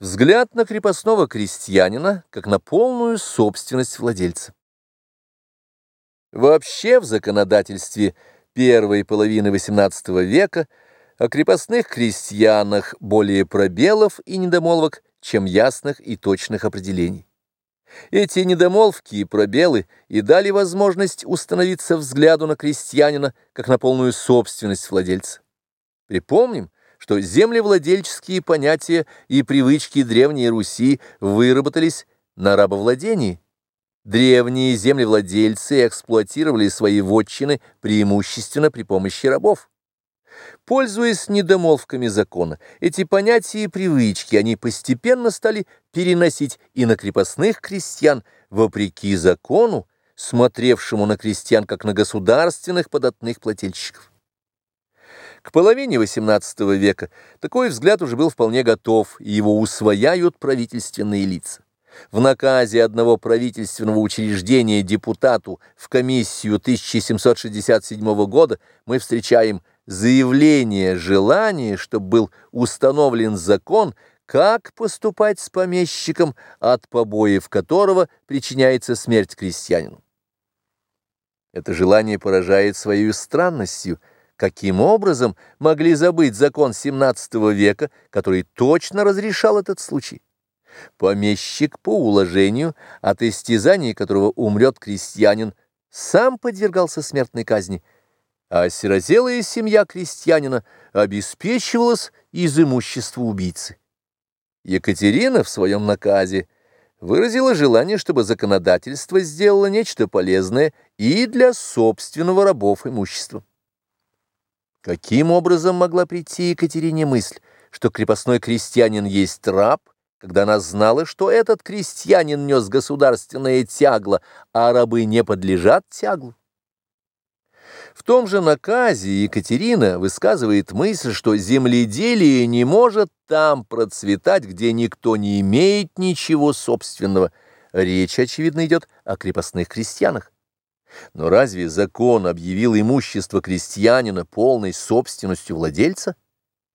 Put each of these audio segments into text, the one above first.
Взгляд на крепостного крестьянина, как на полную собственность владельца. Вообще в законодательстве первой половины XVIII века о крепостных крестьянах более пробелов и недомолвок, чем ясных и точных определений. Эти недомолвки и пробелы и дали возможность установиться взгляду на крестьянина как на полную собственность владельца. Припомним, что землевладельческие понятия и привычки Древней Руси выработались на рабовладении. Древние землевладельцы эксплуатировали свои вотчины преимущественно при помощи рабов. Пользуясь недомолвками закона, эти понятия и привычки они постепенно стали переносить и на крепостных крестьян, вопреки закону, смотревшему на крестьян как на государственных податных плательщиков. К половине XVIII века такой взгляд уже был вполне готов, и его усвояют правительственные лица. В наказе одного правительственного учреждения депутату в комиссию 1767 года мы встречаем заявление желания, чтобы был установлен закон, как поступать с помещиком, от побоев которого причиняется смерть крестьянину. Это желание поражает своей странностью – Каким образом могли забыть закон XVII века, который точно разрешал этот случай? Помещик по уложению, от истязаний которого умрет крестьянин, сам подвергался смертной казни, а сирозелая семья крестьянина обеспечивалась из имущества убийцы. Екатерина в своем наказе выразила желание, чтобы законодательство сделало нечто полезное и для собственного рабов имущества. Каким образом могла прийти Екатерине мысль, что крепостной крестьянин есть раб, когда она знала, что этот крестьянин нес государственное тягло, а рабы не подлежат тяглу? В том же наказе Екатерина высказывает мысль, что земледелие не может там процветать, где никто не имеет ничего собственного. Речь, очевидно, идет о крепостных крестьянах. Но разве закон объявил имущество крестьянина полной собственностью владельца?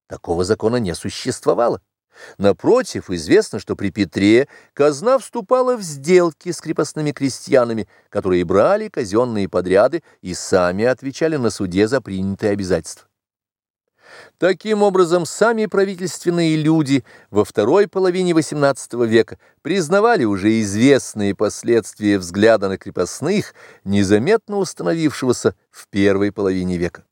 Такого закона не существовало. Напротив, известно, что при Петре казна вступала в сделки с крепостными крестьянами, которые брали казенные подряды и сами отвечали на суде за принятые обязательства. Таким образом, сами правительственные люди во второй половине XVIII века признавали уже известные последствия взгляда на крепостных, незаметно установившегося в первой половине века.